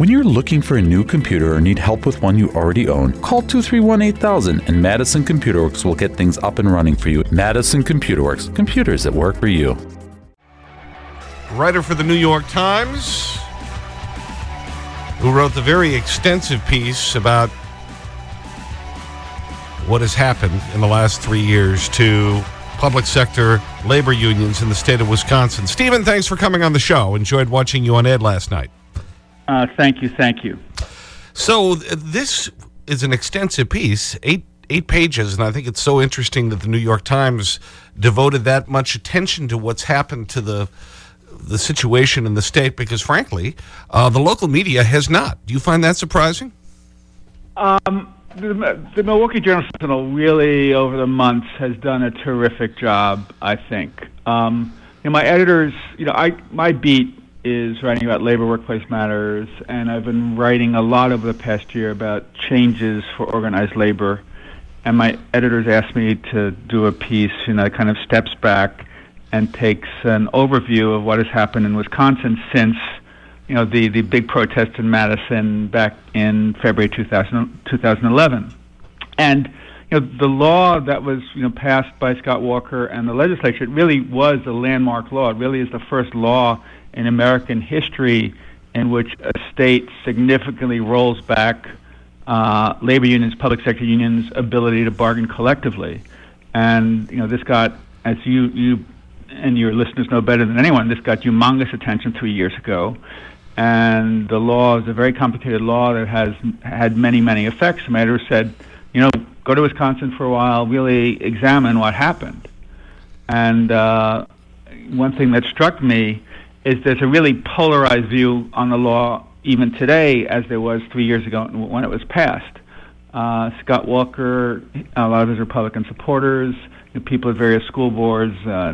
When you're looking for a new computer or need help with one you already own, call 231 8000 and Madison Computer Works will get things up and running for you. Madison Computer Works, computers that work for you. Writer for the New York Times, who wrote the very extensive piece about what has happened in the last three years to public sector labor unions in the state of Wisconsin. Stephen, thanks for coming on the show. Enjoyed watching you on Ed last night. Uh, thank you, thank you. So this is an extensive piece, eight, eight pages, and I think it's so interesting that the New York Times devoted that much attention to what's happened to the, the situation in the state because, frankly, uh, the local media has not. Do you find that surprising? Um, the, the Milwaukee Journal Sentinel really, over the months, has done a terrific job, I think. Um, you know, my editors, you know, I, my beat is writing about labor workplace matters, and I've been writing a lot over the past year about changes for organized labor. And my editors asked me to do a piece, you know, that kind of steps back and takes an overview of what has happened in Wisconsin since, you know, the, the big protest in Madison back in February 2000, 2011. And you know, the law that was you know passed by Scott Walker and the legislature it really was a landmark law. It really is the first law in American history in which a state significantly rolls back uh, labor unions, public sector unions' ability to bargain collectively. And you know, this got, as you you and your listeners know better than anyone, this got humongous attention three years ago. And the law is a very complicated law that has had many, many effects. The matter said, you know, go to Wisconsin for a while, really examine what happened. And uh, one thing that struck me is there's a really polarized view on the law even today as there was three years ago when it was passed. Uh, Scott Walker, a lot of his Republican supporters, you people at various school boards uh,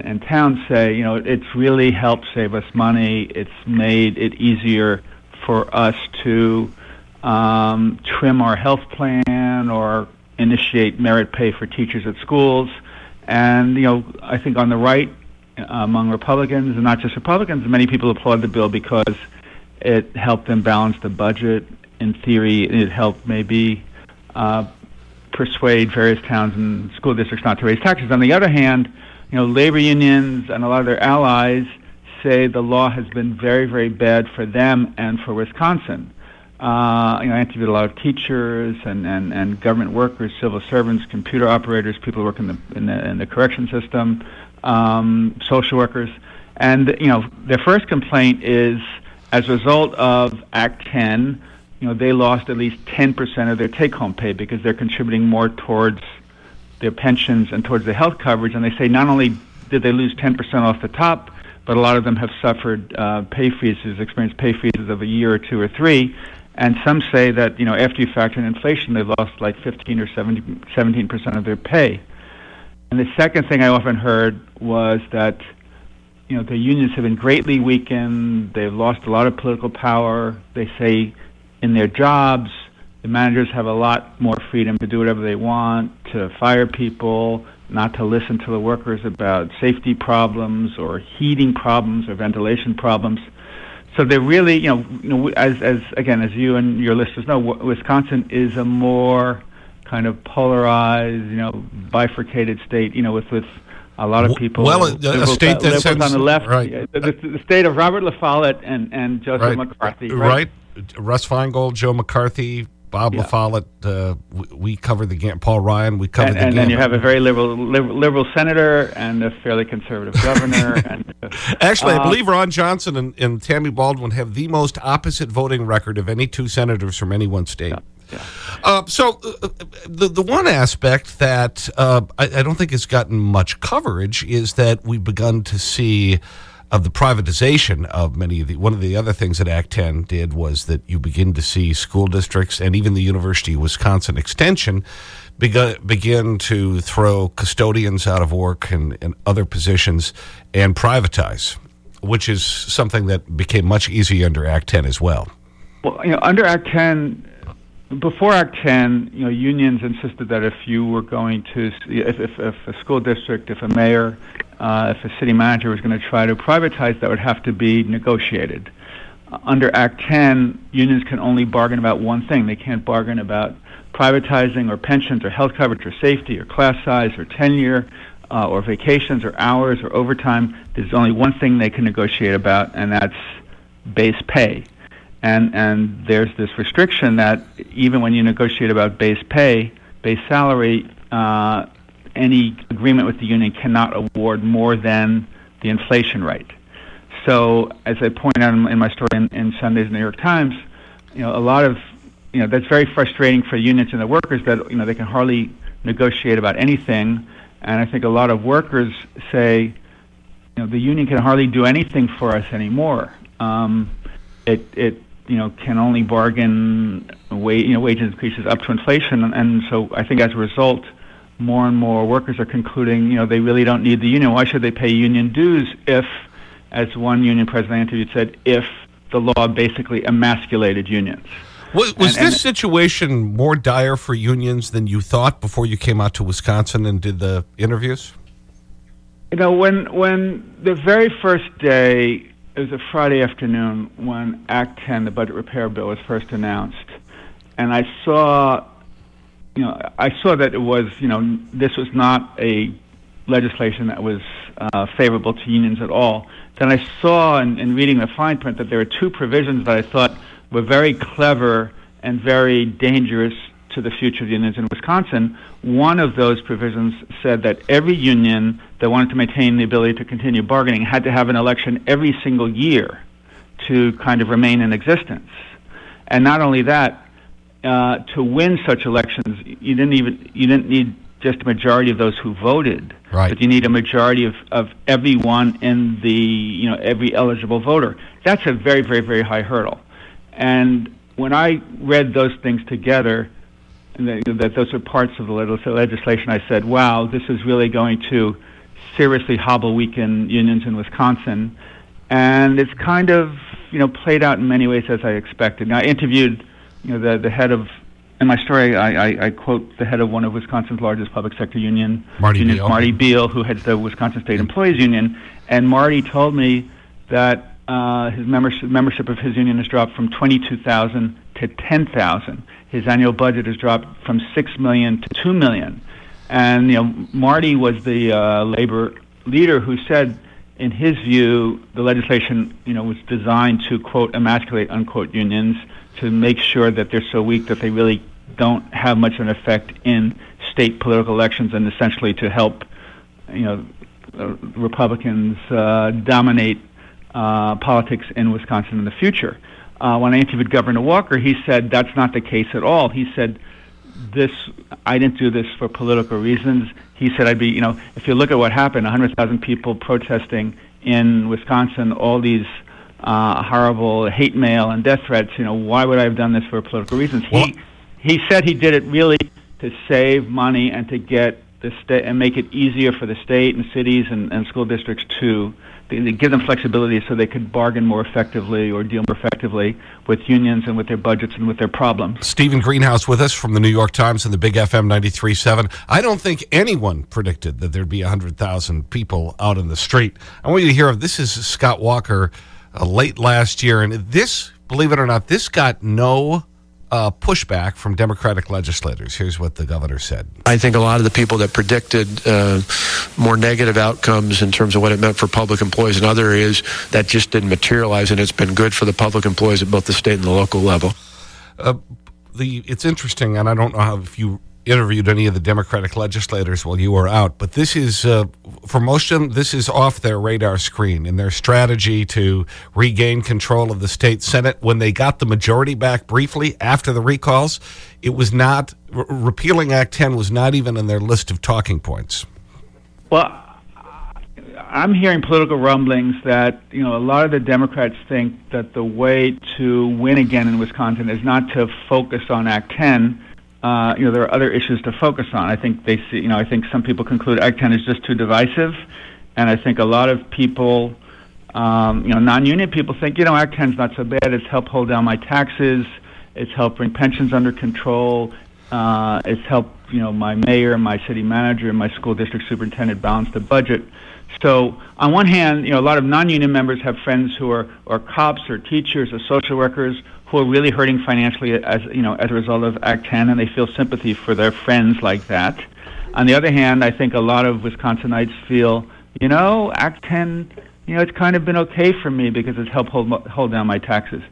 and towns say, you know, it's really helped save us money. It's made it easier for us to um, trim our health plan or initiate merit pay for teachers at schools. And, you know, I think on the right, among Republicans, and not just Republicans. Many people applaud the bill because it helped them balance the budget. In theory, it helped maybe uh, persuade various towns and school districts not to raise taxes. On the other hand, you know, labor unions and a lot of their allies say the law has been very, very bad for them and for Wisconsin. Uh, you know, I interviewed a lot of teachers and, and, and government workers, civil servants, computer operators, people who work in the, in the, in the correction system, um, social workers, and you know their first complaint is as a result of Act 10, you know they lost at least 10% of their take-home pay because they're contributing more towards their pensions and towards their health coverage, and they say not only did they lose 10% off the top, but a lot of them have suffered uh, pay freezes, experienced pay freezes of a year or two or three. And some say that you know after you factor in inflation, they lost like 15 or 17 percent of their pay. And the second thing I often heard was that you know the unions have been greatly weakened. They've lost a lot of political power. They say in their jobs, the managers have a lot more freedom to do whatever they want, to fire people, not to listen to the workers about safety problems or heating problems or ventilation problems. So they're really, you know, you know as, as again, as you and your listeners know, Wisconsin is a more kind of polarized, you know, bifurcated state, you know, with with a lot of people. Well, a, a state that sends, on the left, right. the, the, the, state of Robert La Follette and and Joseph right. McCarthy, right? right? Russ Feingold, Joe McCarthy, Bob yeah. La Follette. Uh, we, we, cover the game. Paul Ryan. We cover and, the and then you have a very liberal, liberal, liberal senator and a fairly conservative governor. and uh, actually, I believe Ron Johnson and, and, Tammy Baldwin have the most opposite voting record of any two senators from any one state. Yeah. Yeah. Uh, so uh, the, the one aspect that uh, I, I, don't think has gotten much coverage is that we've begun to see of the privatization of many of the, one of the other things that Act 10 did was that you begin to see school districts and even the University of Wisconsin Extension begin, begin to throw custodians out of work and, and other positions and privatize, which is something that became much easier under Act 10 as well. Well, you know, under Act 10, before Act 10, you know, unions insisted that if you were going to, if, if, if a school district, if a mayor, uh, if a city manager was going to try to privatize, that would have to be negotiated. under Act 10, unions can only bargain about one thing. They can't bargain about privatizing or pensions or health coverage or safety or class size or tenure uh, or vacations or hours or overtime. There's only one thing they can negotiate about, and that's base pay. And, and there's this restriction that even when you negotiate about base pay, base salary, uh, any agreement with the union cannot award more than the inflation rate. So, as I point out in, my story in, in Sunday's New York Times, you know, a lot of, you know, that's very frustrating for unions and the workers that, you know, they can hardly negotiate about anything. And I think a lot of workers say, you know, the union can hardly do anything for us anymore. Um, it, it, you know, can only bargain wage, you know, wage increases up to inflation. And, and so I think as a result, more and more workers are concluding, you know, they really don't need the union. Why should they pay union dues if, as one union president I interviewed said, if the law basically emasculated unions? Was, was and, this and, situation more dire for unions than you thought before you came out to Wisconsin and did the interviews? You know, when, when the very first day, it was a Friday afternoon when Act 10, the budget repair bill, was first announced, and I saw you know, I saw that it was, you know, this was not a legislation that was uh, favorable to unions at all. Then I saw in, in reading the fine print that there were two provisions that I thought were very clever and very dangerous to the future of unions in Wisconsin. One of those provisions said that every union that wanted to maintain the ability to continue bargaining had to have an election every single year to kind of remain in existence. And not only that, uh, to win such elections, you didn't even you didn't need just a majority of those who voted, right. but you need a majority of, of everyone in the you know every eligible voter. That's a very very very high hurdle. And when I read those things together, that, that those are parts of the legislation, I said, "Wow, this is really going to seriously hobble weaken unions in Wisconsin." And it's kind of you know played out in many ways as I expected. Now, I interviewed you know, the, the head of, in my story, I, I, I quote the head of one of Wisconsin's largest public sector union, Marty unions, Beil. Marty Beil, who heads the Wisconsin State Employees Union. And Marty told me that uh, his membership, membership of his union has dropped from 22,000 to 10,000. His annual budget has dropped from 6 million to 2 million. And, you know, Marty was the uh, labor leader who said, in his view, the legislation, you know, was designed to, quote, emasculate, unquote, unions to make sure that they're so weak that they really don't have much of an effect in state political elections and essentially to help, you know, uh, Republicans uh, dominate uh, politics in Wisconsin in the future. Uh, when I interviewed Governor Walker, he said that's not the case at all. He said this I didn't do this for political reasons. He said I'd be, you know, if you look at what happened, 100,000 people protesting in Wisconsin, all these uh, horrible hate mail and death threats. You know, why would I have done this for political reasons? Well, he he said he did it really to save money and to get the and make it easier for the state and cities and, and school districts to, to give them flexibility so they could bargain more effectively or deal more effectively with unions and with their budgets and with their problems. Stephen Greenhouse with us from the New York Times and the Big FM 93.7. I don't think anyone predicted that there'd be 100,000 people out in the street. I want you to hear, of this is Scott Walker uh, late last year. And this, believe it or not, this got no uh, pushback from Democratic legislators. Here's what the governor said. I think a lot of the people that predicted uh, more negative outcomes in terms of what it meant for public employees in other areas, that just didn't materialize, and it's been good for the public employees at both the state and the local level. Uh, the, it's interesting, and I don't know how, if you interviewed any of the Democratic legislators while you were out, but this is, uh, for most of them, this is off their radar screen in their strategy to regain control of the state Senate. When they got the majority back briefly after the recalls, it was not, repealing Act 10 was not even in their list of talking points. Well, I'm hearing political rumblings that you know a lot of the Democrats think that the way to win again in Wisconsin is not to focus on Act 10, uh, you know, there are other issues to focus on. I think they see, you know, I think some people conclude Act 10 is just too divisive, and I think a lot of people, um, you know, non-union people think, you know, Act 10 is not so bad. It's helped hold down my taxes. It's helped bring pensions under control. Uh, it's helped, you know, my mayor, my city manager, and my school district superintendent balance the budget. So on one hand, you know, a lot of non-union members have friends who are, are cops or teachers or social workers who are really hurting financially as, you know, as a result of Act 10, and they feel sympathy for their friends like that. On the other hand, I think a lot of Wisconsinites feel, you know, Act 10, you know, it's kind of been okay for me because it's helped hold, hold down my taxes.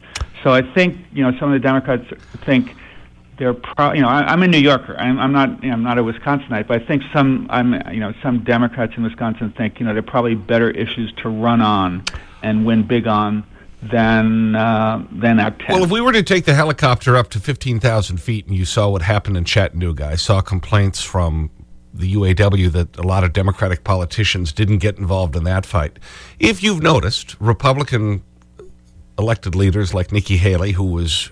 So I think, you know, some of the Democrats think they're pro, you know I, I'm a New Yorker. I'm, I'm not you know, I'm not a Wisconsinite, but I think some I'm you know some Democrats in Wisconsin think you know there are probably better issues to run on and win big on than uh, than Act 10. Well, if we were to take the helicopter up to 15,000 feet and you saw what happened in Chattanooga, I saw complaints from the UAW that a lot of Democratic politicians didn't get involved in that fight. If you've noticed, Republican elected leaders like Nikki Haley, who was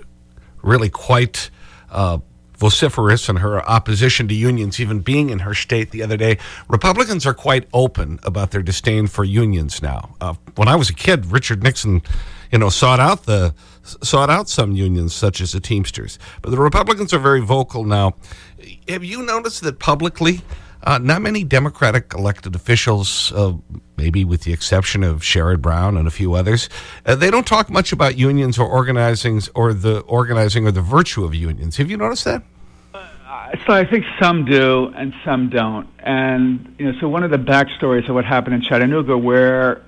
really quite uh, vociferous in her opposition to unions even being in her state the other day. Republicans are quite open about their disdain for unions now. Uh, when I was a kid, Richard Nixon, you know, sought out the sought out some unions such as the Teamsters. But the Republicans are very vocal now. Have you noticed that publicly uh, not many Democratic elected officials, uh, maybe with the exception of Sherrod Brown and a few others, uh, they don't talk much about unions or organizing or the organizing or the virtue of unions. Have you noticed that? So I think some do and some don't. And, you know, so one of the backstories of what happened in Chattanooga where,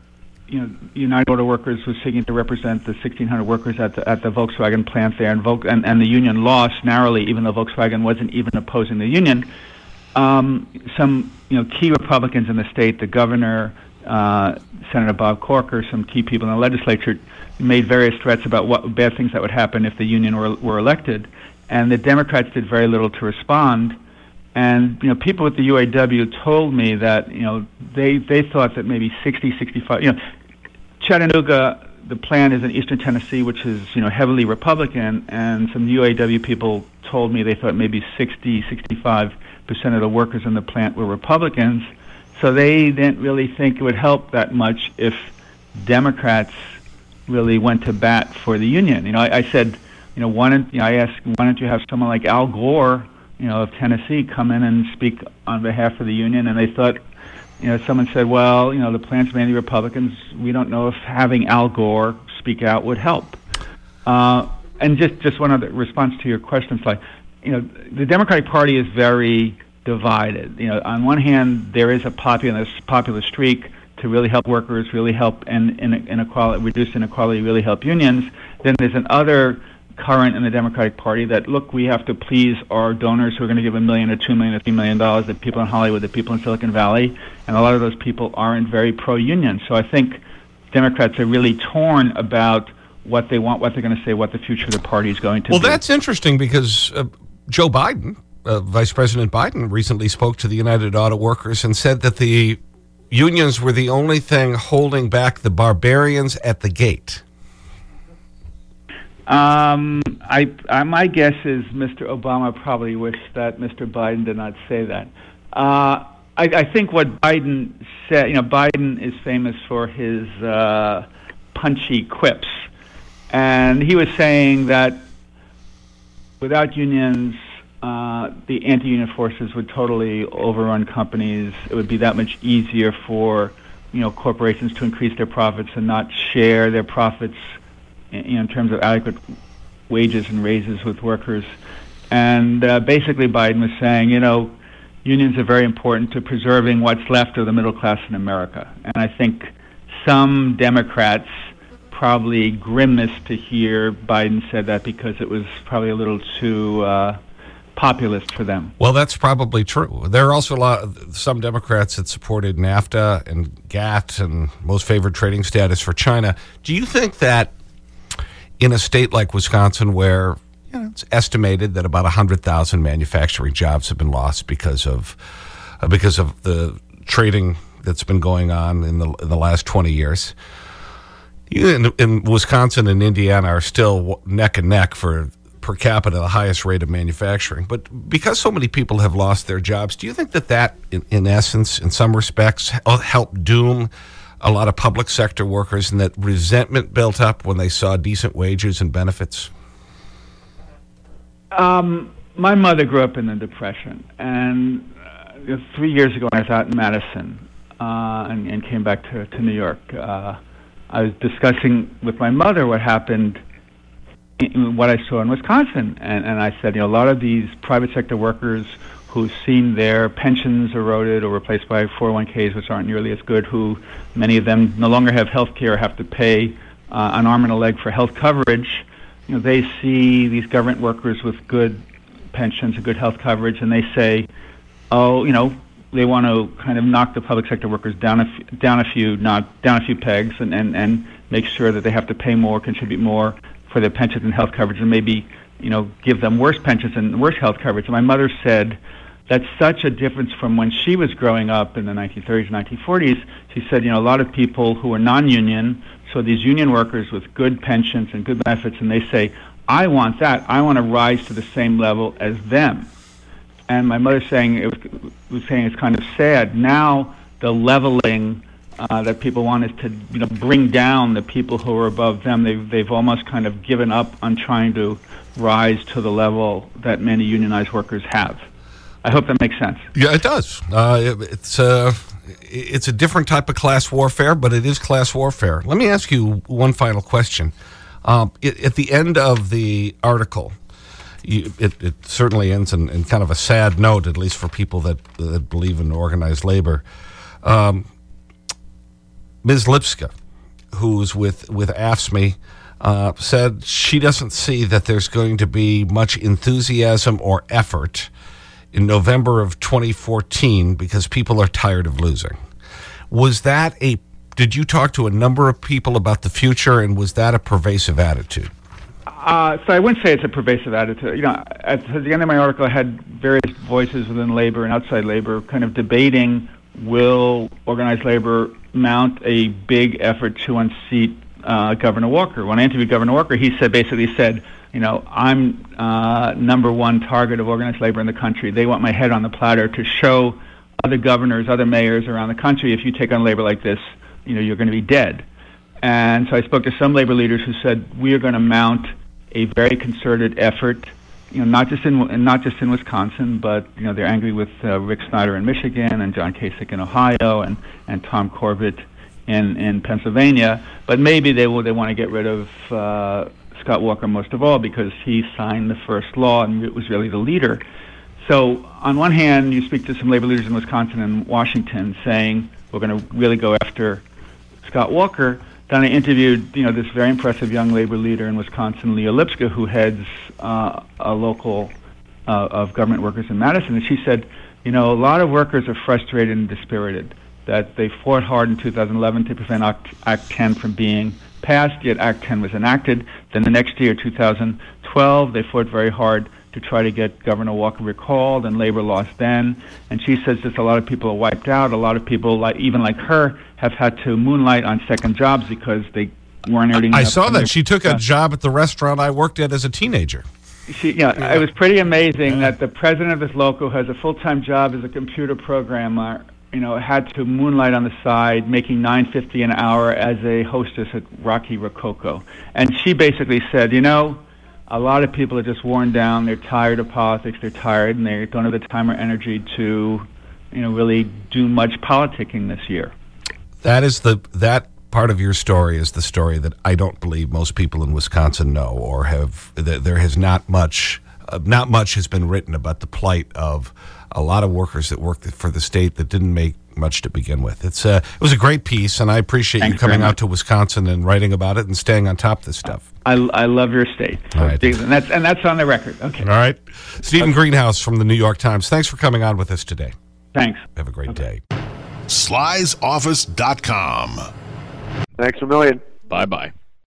you know, United Auto Workers was seeking to represent the 1,600 workers at the, at the Volkswagen plant there, and, Vol- and, and the union lost narrowly, even though Volkswagen wasn't even opposing the union um, some you know key Republicans in the state, the governor, uh, Senator Bob Corker, some key people in the legislature, made various threats about what bad things that would happen if the union were, were elected, and the Democrats did very little to respond. And you know, people at the UAW told me that you know they they thought that maybe 60, 65, you know, Chattanooga, the plan is in eastern Tennessee, which is you know heavily Republican, and some UAW people told me they thought maybe 60, 65 percent of the workers in the plant were Republicans. So they didn't really think it would help that much if Democrats really went to bat for the union. You know, I, I said, you know, why don't you know, I asked, why don't you have someone like Al Gore, you know, of Tennessee, come in and speak on behalf of the union? And they thought, you know, someone said, well, you know, the plant's mainly Republicans. We don't know if having Al Gore speak out would help. Uh, and just just one other response to your question, like you know, the Democratic Party is very divided. You know, on one hand, there is a populist popular streak to really help workers, really help and in, in, inequality, reduce inequality, really help unions. Then there's another current in the Democratic Party that look, we have to please our donors who are going to give a million or two million or three million dollars. The people in Hollywood, the people in Silicon Valley, and a lot of those people aren't very pro-union. So I think Democrats are really torn about what they want, what they're going to say, what the future of the party is going to well, be. Well, that's interesting because uh, Joe Biden, uh, Vice President Biden, recently spoke to the United Auto Workers and said that the unions were the only thing holding back the barbarians at the gate. Um, I, I, my guess is Mr. Obama probably wished that Mr. Biden did not say that. Uh, I, I think what Biden said, you know, Biden is famous for his uh, punchy quips. And he was saying that without unions, uh, the anti-union forces would totally overrun companies. It would be that much easier for you know corporations to increase their profits and not share their profits you know, in terms of adequate wages and raises with workers. And uh, basically, Biden was saying, you know, unions are very important to preserving what's left of the middle class in America. And I think some Democrats probably grimaced to hear Biden said that because it was probably a little too uh, populist for them. Well, that's probably true. There are also a lot of, some Democrats that supported NAFTA and GATT and most favored trading status for China. Do you think that in a state like Wisconsin where you know, it's estimated that about 100,000 manufacturing jobs have been lost because of, uh, because of the trading that's been going on in the, in the last 20 years, in, in Wisconsin and Indiana are still neck and neck for per capita the highest rate of manufacturing. But because so many people have lost their jobs, do you think that that, in, in essence, in some respects, helped doom a lot of public sector workers and that resentment built up when they saw decent wages and benefits? Um, my mother grew up in the Depression. And uh, three years ago, I was out in Madison, uh, and, and came back to, to New York. Uh, I was discussing with my mother what happened, in, what I saw in Wisconsin, and, and I said, you know, a lot of these private sector workers who've seen their pensions eroded or replaced by 401ks, which aren't nearly as good, who many of them no longer have health care, have to pay uh, an arm and a leg for health coverage. You know, they see these government workers with good pensions and good health coverage, and they say, oh, you know, they want to kind of knock the public sector workers down a f- down a few not down a few pegs and, and, and make sure that they have to pay more, contribute more for their pensions and health coverage, and maybe you know give them worse pensions and worse health coverage. My mother said that's such a difference from when she was growing up in the 1930s, and 1940s. She said, you know, a lot of people who are non-union, so these union workers with good pensions and good benefits, and they say, I want that. I want to rise to the same level as them and my mother saying it was, was saying it's kind of sad. Now the leveling uh, that people want is to you know bring down the people who are above them. They've they've almost kind of given up on trying to rise to the level that many unionized workers have. I hope that makes sense. Yeah, it does. Uh, it, it's uh, it's a different type of class warfare, but it is class warfare. Let me ask you one final question. Um, it, at the end of the article, you, it, it, certainly ends in, in, kind of a sad note, at least for people that, that believe in organized labor. Um, Ms. Lipska, who's with, with AFSCME, uh, said she doesn't see that there's going to be much enthusiasm or effort in November of 2014 because people are tired of losing. Was that a, did you talk to a number of people about the future and was that a pervasive attitude? Uh, so I wouldn't say it's a pervasive attitude. You know, at, the end of my article, I had various voices within labor and outside labor kind of debating will organized labor mount a big effort to unseat uh, Governor Walker. When I interviewed Governor Walker, he said basically said, you know, I'm uh, number one target of organized labor in the country. They want my head on the platter to show other governors, other mayors around the country, if you take on labor like this, you know, you're going to be dead. And so I spoke to some labor leaders who said we are going to mount a very concerted effort. You know, not just in not just in Wisconsin, but you know they're angry with uh, Rick Snyder in Michigan and John Kasich in Ohio and and Tom Corbett in in Pennsylvania. But maybe they will they want to get rid of uh, Scott Walker most of all because he signed the first law and it was really the leader. So on one hand, you speak to some labor leaders in Wisconsin and Washington saying we're going to really go after Scott Walker. Then I interviewed, you know, this very impressive young labor leader in Wisconsin, Leah Lipska, who heads uh, a local uh, of government workers in Madison, and she said, you know, a lot of workers are frustrated and dispirited that they fought hard in 2011 to prevent Act, Act 10 from being passed, yet Act 10 was enacted. Then the next year, 2012, they fought very hard to try to get Governor Walker recalled, and labor lost then. And she says that a lot of people are wiped out. A lot of people, like even like her, have had to moonlight on second jobs because they weren't earning. I saw that she took a job at the restaurant I worked at as a teenager. She, yeah, yeah. it was pretty amazing yeah. that the president of this local has a full-time job as a computer programmer. You know, had to moonlight on the side, making nine fifty an hour as a hostess at Rocky Rococo. And she basically said, you know, a lot of people are just worn down. They're tired of politics. They're tired, and they don't have the time or energy to, you know, really do much politicking this year. That is the that part of your story is the story that I don't believe most people in Wisconsin know or have. There has not much, uh, not much has been written about the plight of a lot of workers that work for the state that didn't make much to begin with. It's a, uh, it was a great piece, and I appreciate Thanks you coming out to Wisconsin and writing about it and staying on top of this stuff. I, I love your state. So All right. And that's, and that's on the record. Okay. All right. Stephen okay. Greenhouse from the New York Times. Thanks for coming on with us today. Thanks. Have a great okay. day. Sly'sOffice.com. Thanks a million. Bye bye.